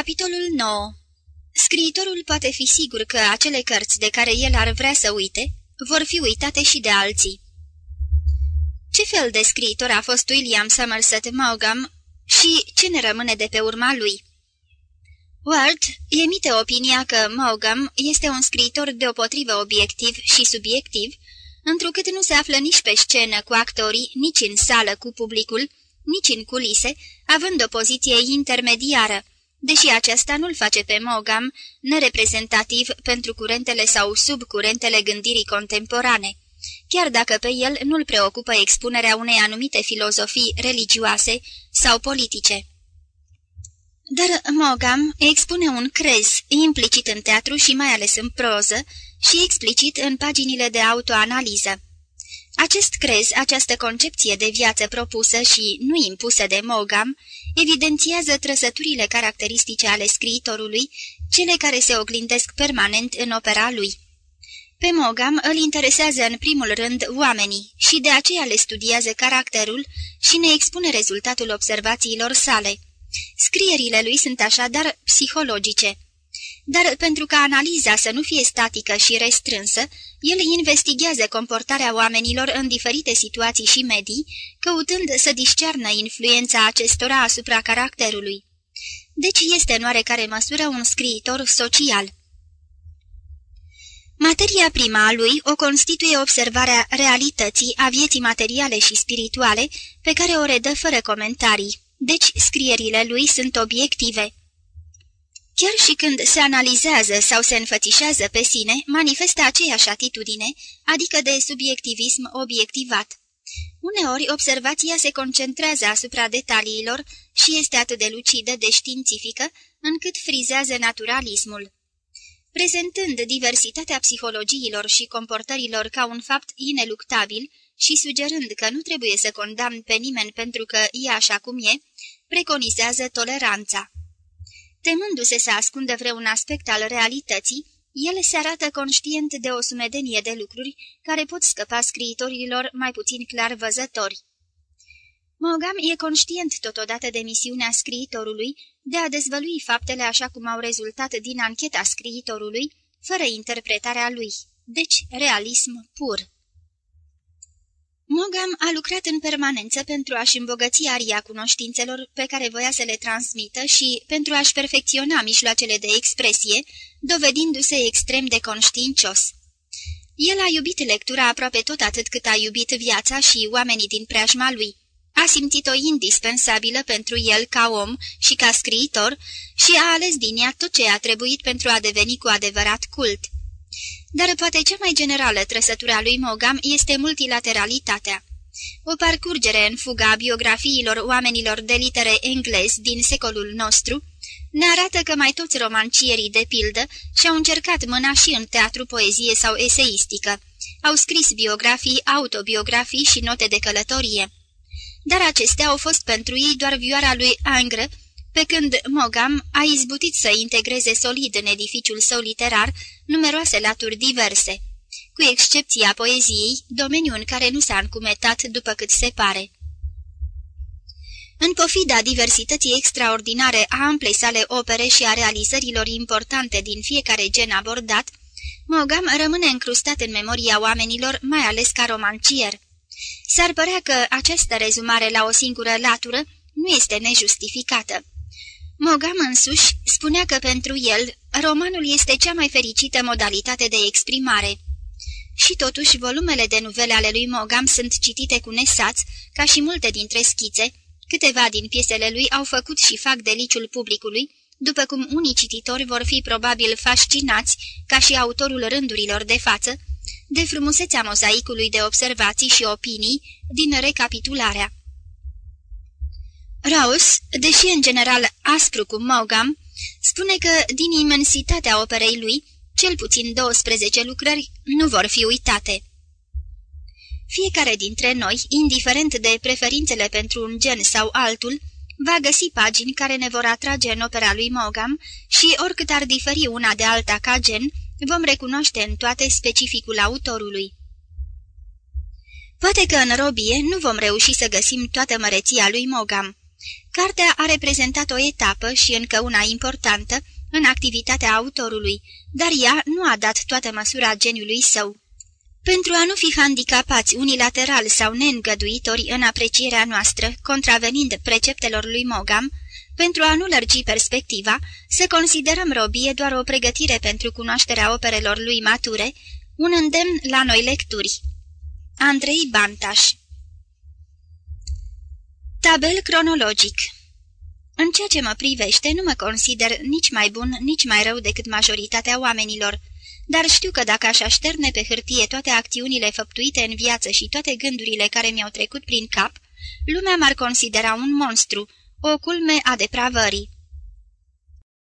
Capitolul 9 Scriitorul poate fi sigur că acele cărți de care el ar vrea să uite vor fi uitate și de alții. Ce fel de scriitor a fost William Somerset Maugham și ce ne rămâne de pe urma lui? Ward emite opinia că Maugham este un scriitor deopotrivă obiectiv și subiectiv, întrucât nu se află nici pe scenă cu actorii, nici în sală cu publicul, nici în culise, având o poziție intermediară, deși aceasta nu-l face pe Mogam nereprezentativ pentru curentele sau subcurentele gândirii contemporane, chiar dacă pe el nu-l preocupă expunerea unei anumite filozofii religioase sau politice. Dar Mogam expune un crez implicit în teatru și mai ales în proză și explicit în paginile de autoanaliză. Acest crez, această concepție de viață propusă și nu impusă de Mogam, evidențiază trăsăturile caracteristice ale scriitorului, cele care se oglindesc permanent în opera lui. Pe Mogam îl interesează în primul rând oamenii și de aceea le studiază caracterul și ne expune rezultatul observațiilor sale. Scrierile lui sunt așadar psihologice. Dar pentru ca analiza să nu fie statică și restrânsă, el investigează comportarea oamenilor în diferite situații și medii, căutând să discearnă influența acestora asupra caracterului. Deci este în oarecare măsură un scriitor social. Materia prima a lui o constituie observarea realității a vieții materiale și spirituale, pe care o redă fără comentarii, deci scrierile lui sunt obiective. Chiar și când se analizează sau se înfățișează pe sine, manifestă aceeași atitudine, adică de subiectivism obiectivat. Uneori, observația se concentrează asupra detaliilor și este atât de lucidă de științifică, încât frizează naturalismul. Prezentând diversitatea psihologiilor și comportărilor ca un fapt ineluctabil și sugerând că nu trebuie să condamn pe nimeni pentru că e așa cum e, preconizează toleranța. Temându-se să ascundă vreun aspect al realității, el se arată conștient de o sumedenie de lucruri care pot scăpa scriitorilor mai puțin clar văzători. Mogam e conștient totodată de misiunea scriitorului de a dezvălui faptele așa cum au rezultat din ancheta scriitorului, fără interpretarea lui, deci realism pur. Mogam a lucrat în permanență pentru a-și îmbogăți aria cunoștințelor pe care voia să le transmită și pentru a-și perfecționa mijloacele de expresie, dovedindu-se extrem de conștiincios. El a iubit lectura aproape tot atât cât a iubit viața și oamenii din preajma lui. A simțit-o indispensabilă pentru el ca om și ca scriitor și a ales din ea tot ce a trebuit pentru a deveni cu adevărat cult. Dar poate cea mai generală trăsătura lui Mogam este multilateralitatea. O parcurgere în fuga a biografiilor oamenilor de litere englezi din secolul nostru ne arată că mai toți romancierii de pildă și-au încercat mâna și în teatru, poezie sau eseistică. Au scris biografii, autobiografii și note de călătorie. Dar acestea au fost pentru ei doar vioara lui Angre, pe când Mogam a izbutit să integreze solid în edificiul său literar numeroase laturi diverse, cu excepția poeziei, domeniu în care nu s-a încumetat după cât se pare. În pofida diversității extraordinare a amplei sale opere și a realizărilor importante din fiecare gen abordat, Mogam rămâne încrustat în memoria oamenilor, mai ales ca romancier. S-ar părea că această rezumare la o singură latură nu este nejustificată. Mogam însuși spunea că pentru el romanul este cea mai fericită modalitate de exprimare. Și totuși volumele de novele ale lui Mogam sunt citite cu nesaț, ca și multe dintre schițe, câteva din piesele lui au făcut și fac deliciul publicului, după cum unii cititori vor fi probabil fascinați, ca și autorul rândurilor de față, de frumusețea mozaicului de observații și opinii din recapitularea. Raus, deși în general aspru cu Mogam, spune că din imensitatea operei lui, cel puțin 12 lucrări nu vor fi uitate. Fiecare dintre noi, indiferent de preferințele pentru un gen sau altul, va găsi pagini care ne vor atrage în opera lui Mogam și, oricât ar diferi una de alta ca gen, vom recunoaște în toate specificul autorului. Poate că în robie nu vom reuși să găsim toată măreția lui Mogam, Cartea a reprezentat o etapă și încă una importantă în activitatea autorului, dar ea nu a dat toată măsura geniului său. Pentru a nu fi handicapați unilateral sau neîngăduitori în aprecierea noastră, contravenind preceptelor lui Mogam, pentru a nu lărgi perspectiva, să considerăm robie doar o pregătire pentru cunoașterea operelor lui mature, un îndemn la noi lecturi. Andrei Bantaș Tabel cronologic În ceea ce mă privește, nu mă consider nici mai bun, nici mai rău decât majoritatea oamenilor, dar știu că dacă aș așterne pe hârtie toate acțiunile făptuite în viață și toate gândurile care mi-au trecut prin cap, lumea m-ar considera un monstru, o culme a depravării.